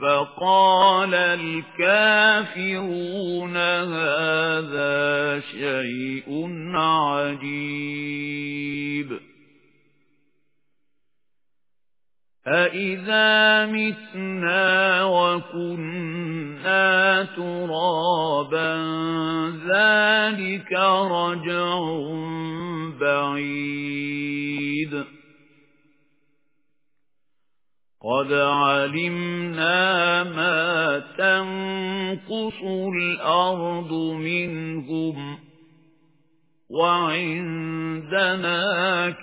فقال الكافرون هذا شيء عجيب. أَإِذَا مِتْنَا وَكُنَّا تُرَابًا ذَلِكَ رَجْعٌ بَعِيدٌ. قَدْ عَلِمْنَا مَا تَنقُصُ الْأَرْضُ مِنْهُمْ وَعِندَنَا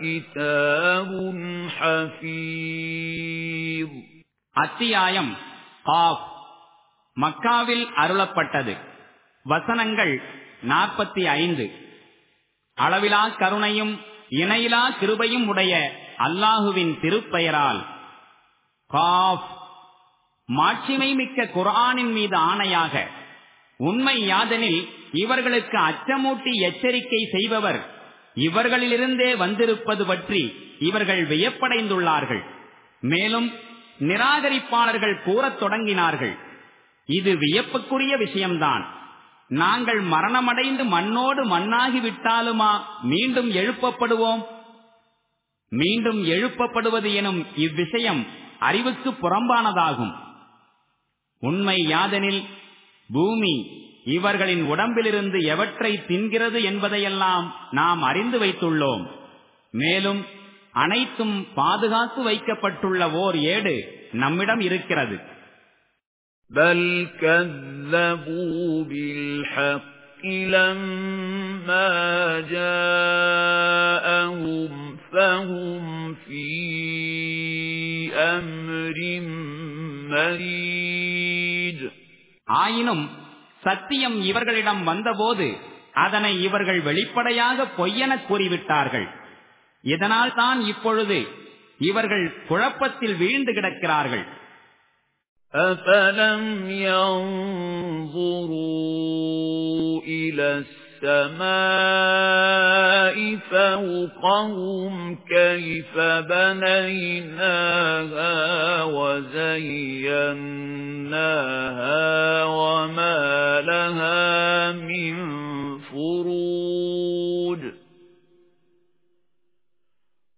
كِتَابٌ حَفِيظٌ அத்தியாயம் காஃப் மக்காவில் அருளப்பட்டது வசனங்கள் நாற்பத்தி ஐந்து அளவிலா கருணையும் இணையிலா கிருபையும் உடைய அல்லாஹுவின் திருப்பெயரால் காஃப். மாட்சிமை மிக்க குரானின் மீது ஆணையாக உண்மை யாதெனில் இவர்களுக்கு அச்சமூட்டி எச்சரிக்கை செய்பவர் இவர்களிலிருந்தே வந்திருப்பது பற்றி இவர்கள் வியப்படைந்துள்ளார்கள். மேலும் நிராகரிப்பாளர்கள் கூறத் தொடங்கினார்கள். இது வியப்புக்குரிய விஷயம்தான். நாங்கள் மரணமடைந்து மண்ணோடு மண்ணாகி விட்டாலுமா மீண்டும் எழுப்பப்படுவோம்? மீண்டும் எழுப்பப்படுவது எனும் இவ்விஷயம் அறிவுக்கு புறம்பானதாகும் உண்மை யாதெனில் பூமி இவர்களின் உடம்பிலிருந்து எவற்றை தின்கிறது என்பதையெல்லாம் நாம் அறிந்து வைத்துள்ளோம் மேலும் அனைத்தும் பாதுகாத்து வைக்கப்பட்டுள்ள ஓர் ஏடு நம்மிடம் இருக்கிறது بل كذبوا بالحق لما جاءهم فهم في أمر مريج ஆயினும் சத்தியம் இவர்களிடம் வந்தபோது அதனை இவர்கள் வெளிப்படையாக பொய்யெனக் கூறிவிட்டார்கள் இதனால் தான் இப்பொழுது இவர்கள் குழப்பத்தில் வீழ்ந்து கிடக்கிறார்கள் أَفَلَمْ يَنظُرُوا إِلَى السَّمَاءِ فَوْقَهُمْ كَيْفَ بَنَيْنَاهَا وَزَيَّنَّاهَا وَمَا لَهَا مِنْ فُرُوجٍ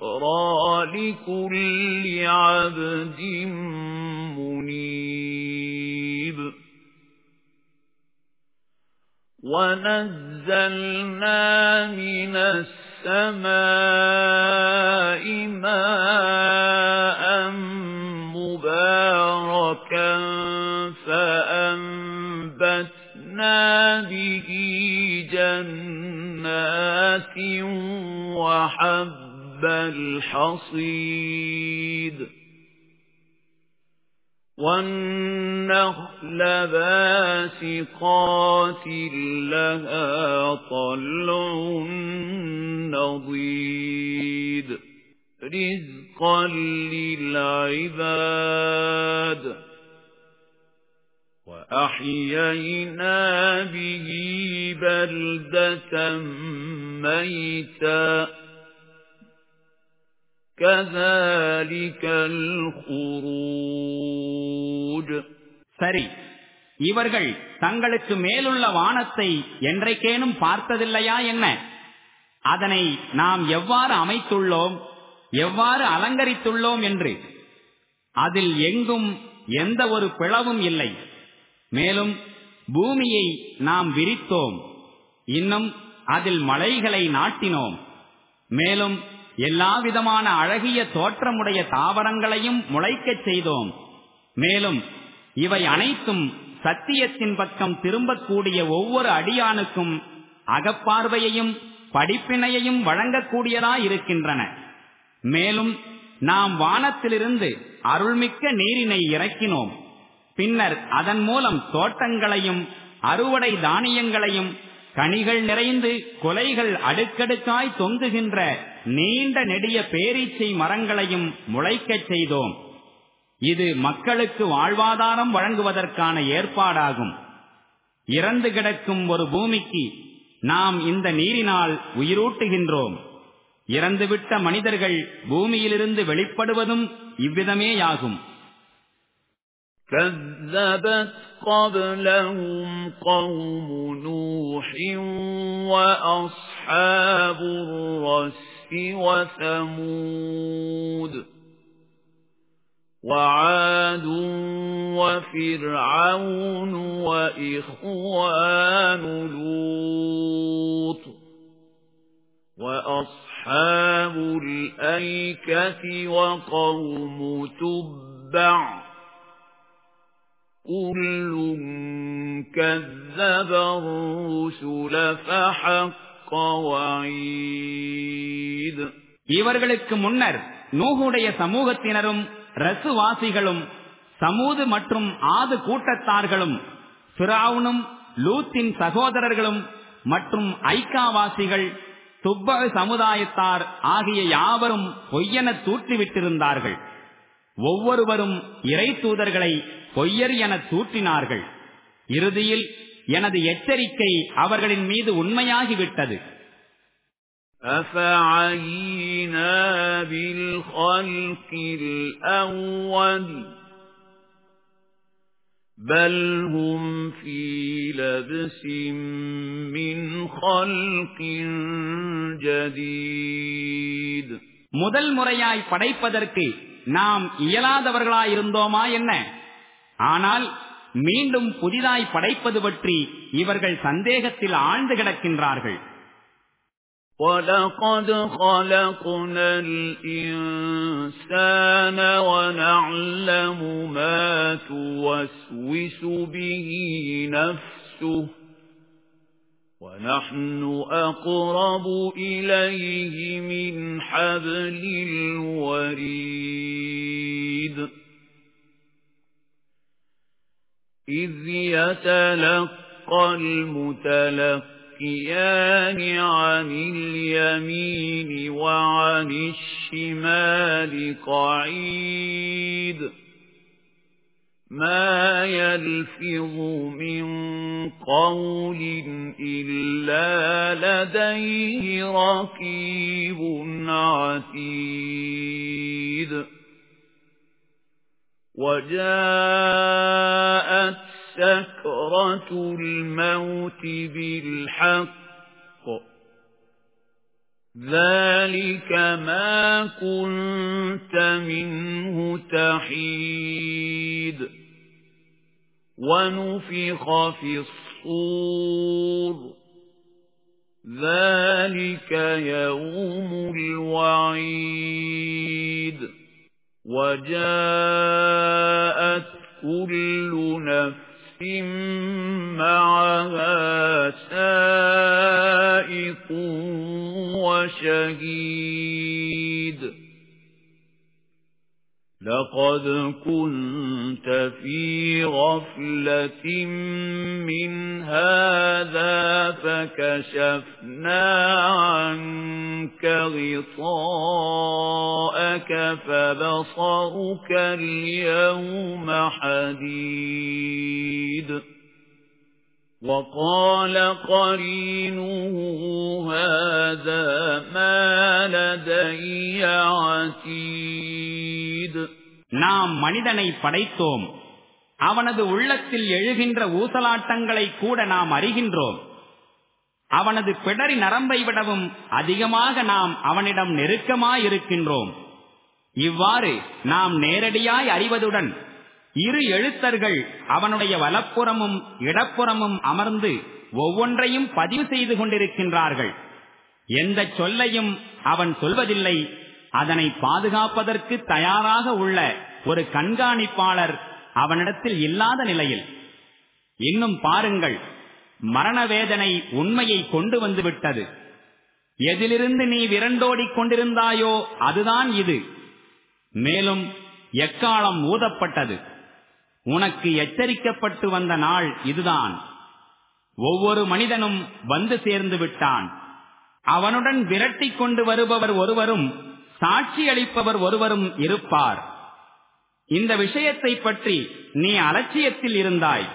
وَذِكْرَى لِكُلِّ عَبْدٍ مُنِيبٍ وَنَزَّلْنَا مِنَ السَّمَاءِ مَاءً الْحَصِيدِ وَالنَّخْلَ بَاسِقَاتٍ لَهَا طَلْعٌ نَضِيدٌ. رِزْقًا لِلْعِبَادِ. وَأَحْيَيْنَا بِهِ بَلْدَةً مَيْتًا. கதாலிகல் சரி இவர்கள் தங்களுக்கு மேலுள்ள வானத்தை என்றைக்கேனும் பார்த்ததில்லையா என்ன? அதனை நாம் எவ்வாறு அமைத்துள்ளோம் எவ்வாறு அலங்கரித்துள்ளோம் என்று. அதில் எங்கும் எந்த ஒரு பிளவும் இல்லை. மேலும் பூமியை நாம் விரித்தோம். இன்னும் அதில் மலைகளை நாட்டினோம். மேலும் எல்லாவிதமான அழகிய தோற்றமுடைய தாவரங்களையும் முளைக்கச் செய்தோம். மேலும் இவை அனைத்தும் சத்தியத்தின் பக்கம் திரும்பக்கூடிய ஒவ்வொரு அடியானுக்கும் அகப்பார்வையையும் படிப்பினையையும் வழங்கக்கூடியதாயிருக்கின்றன மேலும் நாம் வானத்திலிருந்து அருள்மிக்க நீரினை இறக்கினோம். பின்னர் அதன் மூலம் தோட்டங்களையும் அறுவடை தானியங்களையும் கனிகள் நிறைந்து கொலைகள் அடுக்கடுக்காய் தொங்குகின்ற நீண்ட நெடிய பேரீச்சை மரங்களையும் முளைக்கச் செய்தோம். இது மக்களுக்கு வாழ்வாதாரம் வழங்குவதற்கான ஏற்பாடாகும். இறந்து கிடக்கும் ஒரு பூமிக்கு நாம் இந்த நீரினால் உயிரூட்டுகின்றோம். இறந்துவிட்ட மனிதர்கள் பூமியிலிருந்து வெளிப்படுவதும் இவ்விதமேயாகும். كذبت قبلهم قوم نوح وأصحاب الرس وثمود وعاد وفرعون وإخوان لوط وأصحاب الأيكة وقوم تبع كل كذب الرسل فحق وعيد இவர்களுக்கு முன்னர் நூகுடைய சமூகத்தினரும் ரசுவாசிகளும் சமூது மற்றும் ஆது கூட்டத்தார்களும் பிராவுனும் லூத்தின் சகோதரர்களும் மற்றும் ஐக்காவாசிகள் துப்ப சமுதாயத்தார் ஆகிய யாவரும் பொய்யென தூற்றிவிட்டிருந்தார்கள் ஒவ்வொருவரும் இறை தூதர்களை பொய்யர் என தூற்றினார்கள் இறுதியில் எனது எச்சரிக்கை அவர்களின் மீது உண்மையாகிவிட்டது أفعينا بالخلق الأول بل هم في لبس من خلق جديد முதல் முறையாய் படைப்பதற்கு நாம் இயலாதவர்களாயிருந்தோமா என்ன ஆனால் மீண்டும் புதிதாய் படைப்பது பற்றி இவர்கள் சந்தேகத்தில் ஆழ்ந்து கிடக்கின்றார்கள் وَلَقَدْ خَلَقْنَا الْإِنسَانَ وَنَعْلَمُ مَا تُوَسْوِسُ بِهِ نَفْسُهُ وَنَحْنُ أَقْرَبُ إِلَيْهِ مِنْ حَبْلِ الْوَرِيدِ. إِذْ يَتَلَقَّى الْمُتَلَقِّيَانِ عَنِ الْيَمِينِ وَعَنِ الشِّمَالِ قَعِيدٌ. مَا يَلْفِظُ مِنْ قَوْلٍ إِلَّا لَدَيْهِ رَقِيبٌ عَتِيدٌ وَجَاءَتْ سَكْرَةُ الْمَوْتِ بِالْحَقِّ ذَلِكَ مَا كُنْتَ مِنْهُ تَحِيدُ وَنُفِخَ فِي الصُّورِ. ذَلِكَ يَوْمُ الْوَعِيدِ. وَجَاءَتْ كُلُّ نَفْسٍ مَعَهَا سَائِقٌ وَشَهِيدٌ. لَقَدْ كُنْتَ فِي غَفْلَةٍ مِنْ هَذَا فَكَشَفْنَا عَنكَ غِطَاءَكَ فَبَصَرُكَ الْيَوْمَ حَدِيدٌ. وَقَالَ قَرِينُهُ هَذَا مَا لَدَيَّ عَتِيدٌ நாம் மனிதனை படைத்தோம் அவனது உள்ளத்தில் எழுகின்ற ஊசலாட்டங்களை கூட நாம் அறிகின்றோம் அவனது பிடரி நரம்பை விடவும் அதிகமாக நாம் அவனிடம் நெருக்கமாயிருக்கின்றோம் இவ்வாறு நாம் நேரடியாய் அறிவதுடன் இரு எழுத்தர்கள் அவனுடைய வலப்புறமும் இடப்புறமும் அமர்ந்து ஒவ்வொன்றையும் பதிவு செய்து கொண்டிருக்கின்றார்கள். எந்த சொல்லையும் அவன் சொல்வதில்லை. அதனை பாதுகாப்பதற்கு தயாராக உள்ள ஒரு கண்காணிப்பாளர் அவனிடத்தில் இல்லாத நிலையில். இன்னும் பாருங்கள் மரண வேதனை உண்மையை கொண்டு வந்து விட்டது எதிலிருந்து நீ விரண்டோடிக் கொண்டிருந்தாயோ அதுதான் இது. மேலும் எக்காலம் ஊதப்பட்டது. உனக்கு எச்சரிக்கப்பட்டு வந்த நாள் இதுதான். ஒவ்வொரு மனிதனும் வந்து சேர்ந்து விட்டான். அவனுடன் விரட்டி கொண்டு வருபவர் ஒருவரும் சாட்சி அளிப்பவர் ஒருவரும் இருப்பார். இந்த விஷயத்தை பற்றி நீ அலட்சியத்தில் இருந்தாய்.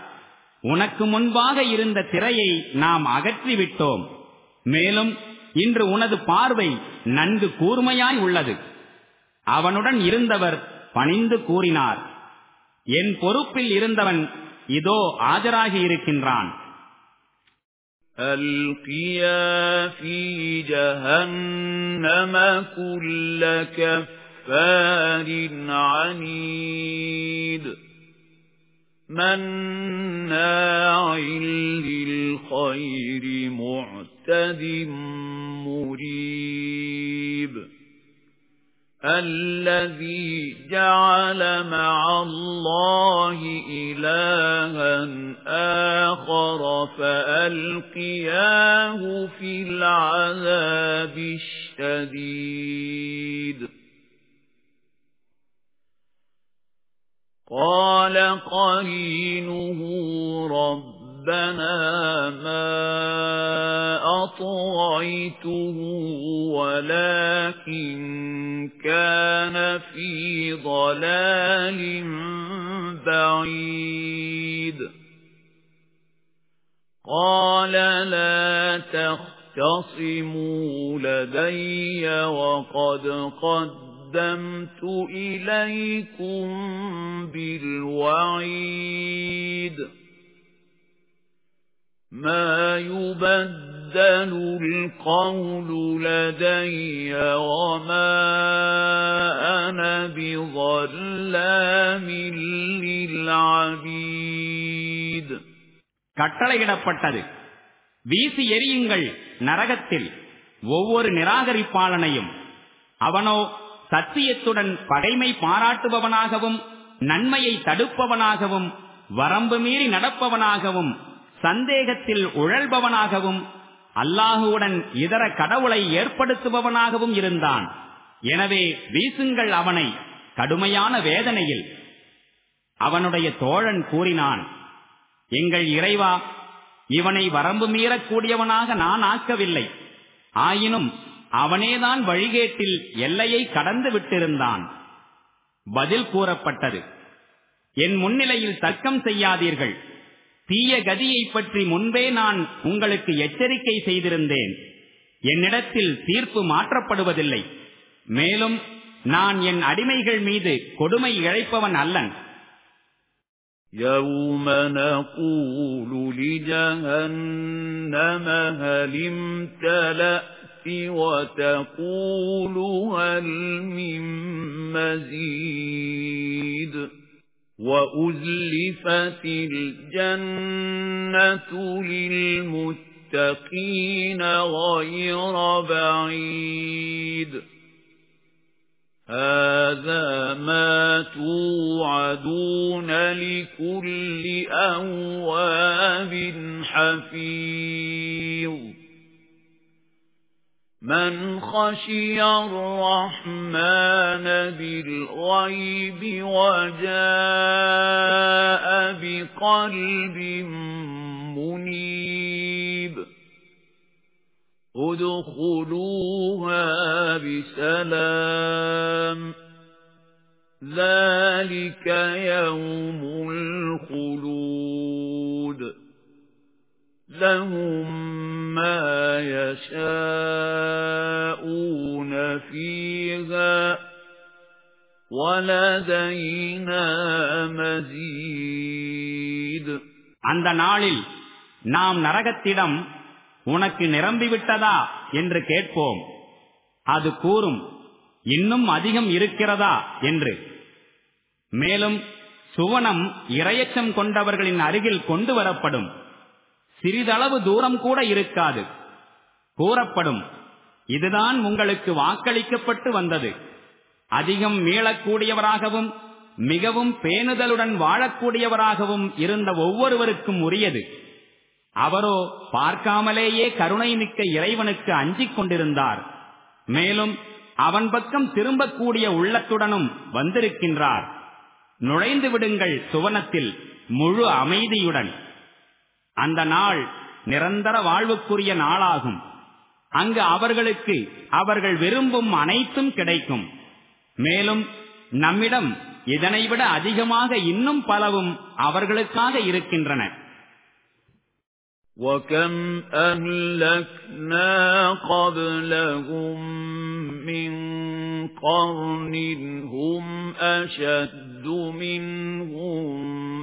உனக்கு முன்பாக இருந்த திரையை நாம் அகற்றிவிட்டோம். மேலும் இன்று உனது பார்வை நன்கு கூர்மையாய் உள்ளது. அவனுடன் இருந்தவர் பணிந்து கூறினார். என் பொறுப்பில் இருந்தவன் இதோ ஆஜராகி இருக்கின்றான் ألقيا في جهنم كل كفار عنيد مناع للخير معتد مريب الذي جعل مع الله إلها آخر فألقياه في العذاب الشديد. قال قرينه ربنا ما أطغيته ولكن كان في ضلال بعيد. قال لا تختصموا لدي وقد قد قَدَّمْتُ إِلَيْكُمْ بِالْوَعِيدِ. مَا يُبَدَّلُ الْقَوْلُ لَدَيَّ وَمَا أَنَا بِظَلَّامٍ لِلْعَبِيدِ கட்டளையிடப்பட்டது வீசி எரியுங்கள் நரகத்தில் ஒவ்வொரு நிராகரிப்பாளனையும் அவனோ சத்தியத்துடன் பகைமை பாராட்டுபவனாகவும் நன்மையை தடுப்பவனாகவும் வரம்பு மீறி நடப்பவனாகவும் சந்தேகத்தில் உழல்பவனாகவும் அல்லாஹுவுடன் இதர கடவுளை ஏற்படுத்துபவனாகவும் இருந்தான். எனவே வீசுங்கள் அவனை கடுமையான வேதனையில். அவனுடைய தோழன் கூறினான் எங்கள் இறைவா இவனை வரம்பு மீறக்கூடியவனாக நான் ஆக்கவில்லை. ஆயினும் அவனேதான் வழிகேட்டில் எல்லையை கடந்து விட்டிருந்தான். பதில் கூறப்பட்டது. என் முன்னிலையில் தர்க்கம் செய்யாதீர்கள். தீய கதியை பற்றி முன்பே நான் உங்களுக்கு எச்சரிக்கை செய்திருந்தேன் என்னிடத்தில் தீர்ப்பு மாற்றப்படுவதில்லை மேலும் நான் என் அடிமைகள் மீது கொடுமை இழைப்பவன் அல்லன் يَوْمَ نَقُولُ لِجَهَنَّمَ هَلِ امْتَلَأْتِ وَتَقُولُ هَلْ مِن مَّزِيدٍ وَأُزْلِفَتِ الْجَنَّةُ لِلْمُتَّقِينَ غَيْرَ بَعِيدٍ هَذَا مَا تُوعَدُونَ لِكُلِّ أَوَّابٍ حَفِيظٍ مَنْ خَشِيَ الرَّحْمَنَ بِالْغَيْبِ وَجَاءَ بِقَلْبٍ مُنِيبٍ ادخلوها بسلام ذلك يوم الخلود لهم ما يشاءون فيها ولدينا مزيد அந்த நாளில் நாம் நரகத்திடம் உனக்கு நிரம்பிவிட்டதா என்று கேட்போம் அது கூறும் இன்னும் அதிகம் இருக்கிறதா என்று மேலும் சுவனம் இரையச்சம் கொண்டவர்களின் அருகில் கொண்டு வரப்படும் சிறிதளவு தூரம் கூட இருக்காது. கூறப்படும். இதுதான் உங்களுக்கு வாக்களிக்கப்பட்டு வந்தது. அதிகம் மீளக்கூடியவராகவும் மிகவும் பேணுதலுடன் வாழக்கூடியவராகவும் இருந்த ஒவ்வொருவருக்கும் உரியது. அவரோ பார்க்காமலேயே கருணை மிக்க இறைவனுக்கு அஞ்சிக் கொண்டிருந்தார். மேலும் அவன் பக்கம் திரும்பக்கூடிய உள்ளத்துடனும் வந்திருக்கின்றார். நுழைந்து விடுங்கள் சுவனத்தில் முழு அமைதியுடன். அந்த நாள் நிரந்தர வாழ்வுக்குரிய நாளாகும் அங்கு அவர்களுக்கு அவர்கள் விரும்பும் அனைத்தும் கிடைக்கும் மேலும் நம்மிடம் இதனைவிட அதிகமாக இன்னும் பலவும் அவர்களுக்காக இருக்கின்றன وَكَمْ أَهْلَكْنَا قَبْلَهُمْ مِنْ قَرْنٍ هُمْ أَشَدُّ مِنْهُمْ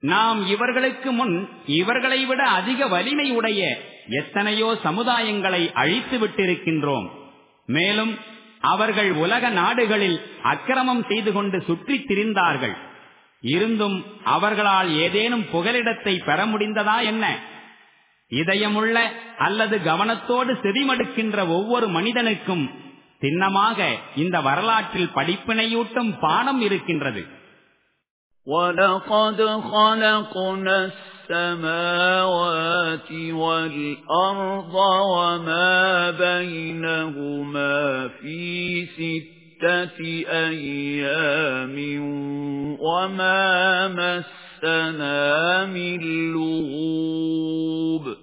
நாம் இவர்களுக்கு முன் இவர்களை விட அதிக வலிமை உடைய எத்தனையோ சமுதாயங்களை அழித்து விட்டிருக்கின்றோம். மேலும் அவர்கள் உலக நாடுகளில் அக்கிரமம் செய்து கொண்டு சுற்றித் திரிந்தார்கள். இருந்தும் அவர்களால் ஏதேனும் புகலிடத்தை பெற முடிந்ததா என்ன? இதயமுள்ள அல்லது கவனத்தோடு செவிமடுக்கின்ற ஒவ்வொரு மனிதனுக்கும் சின்னமாக இந்த வரலாற்றில் படிப்பினையூட்டும் பாடம் இருக்கின்றது وَلَقَدْ خَلَقْنَا السَّمَاوَاتِ وَالْأَرْضَ وَمَا بَيْنَهُمَا فِي سِتَّةِ أَيَّامٍ وَمَا مَسَّنَا مِن لُّغُوبٍ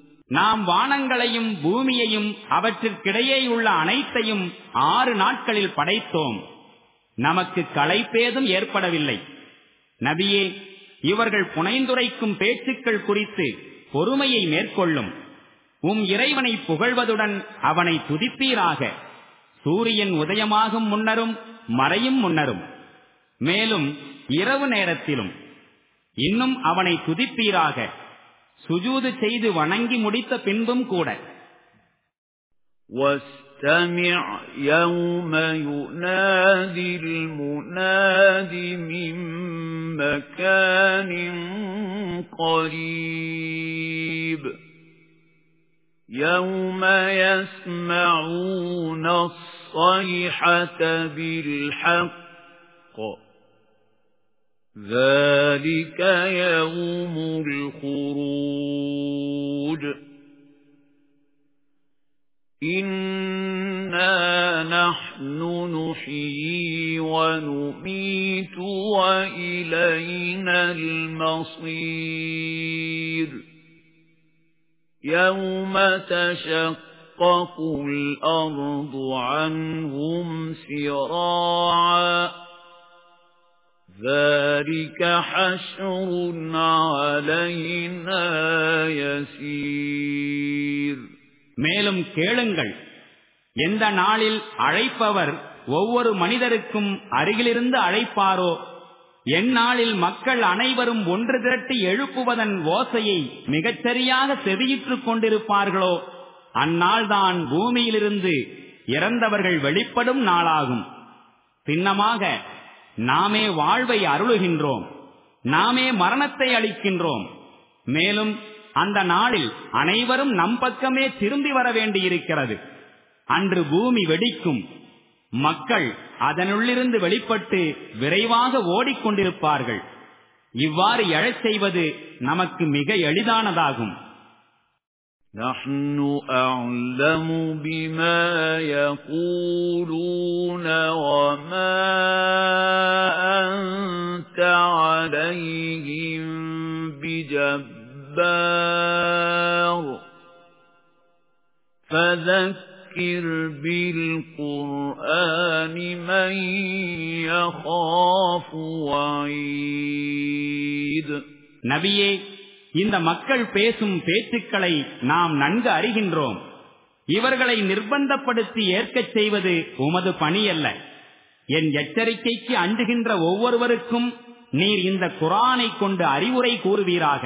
நாம் வானங்களையும் பூமியையும் அவற்றிற்கிடையே உள்ள அனைத்தையும் ஆறு நாட்களில் படைத்தோம். நமக்கு களைப்பேதும் ஏற்படவில்லை. நபியே இவர்கள் புனைந்துரைக்கும் பேச்சுக்கள் குறித்து பொறுமையை மேற்கொள்ளும். உம் இறைவனை புகழ்வதுடன் அவனை துதிப்பீராக. சூரியன் உதயமாகும் முன்னரும் மறையும் முன்னரும். மேலும் இரவு நேரத்திலும் இன்னும் அவனை துதிப்பீராக. சுஜூது செய்து வணங்கி முடித்த பின்பும் கூட واستمع يوم ينادي المناد من مكان قريب يوم يسمعون الصيحة بالحق ذلك يوم الخروج إِنَّا نَحْنُ نُحْيِي وَنُمِيتُ وَإِلَيْنَا الْمَصِيرُ يَوْمَ تَشَقَّقُ الْأَرْضُ عَنْهُمْ سِرَاعًا ذَلِكَ حَشْرٌ عَلَيْنَا يَسِيرٌ மேலும் கேளுங்கள் எந்த நாளில் அழைப்பவர் ஒவ்வொரு மனிதருக்கும் அருகிலிருந்து அழைப்பாரோ எந்நாளில் மக்கள் அனைவரும் ஒன்று திரட்டி எழுப்புவதன் ஓசையை மிகச்சரியாக செவியிற்றுக் கொண்டிருப்பார்களோ அந்நாள்தான் பூமியிலிருந்து இறந்தவர்கள் வெளிப்படும் நாளாகும் சின்னமாக நாமே வாழ்வை அருளுகின்றோம் நாமே மரணத்தை அளிக்கின்றோம் மேலும் அந்த நாளில் அனைவரும் நம் பக்கமே திரும்பி வர வேண்டியிருக்கிறது அன்று பூமி வெடிக்கும் மக்கள் அதனுள்ளிருந்து வெளிப்பட்டு விரைவாக ஓடிக்கொண்டிருப்பார்கள் இவ்வாறு எழச் செய்வது நமக்கு மிக எளிதானதாகும் نحن أعلم بما يقولون بالقرآن من يخاف وعيد நபியே இந்த மக்கள் பேசும் பேச்சுக்களை நாம் நன்கு அறிகின்றோம் இவர்களை நிர்பந்தப்படுத்தி ஏற்கச் செய்வது உமது பணியல்ல என் எச்சரிக்கைக்கு அஞ்சுகின்ற ஒவ்வொருவருக்கும் நீர் இந்த குரானை கொண்டு அறிவுரை கூறுவீராக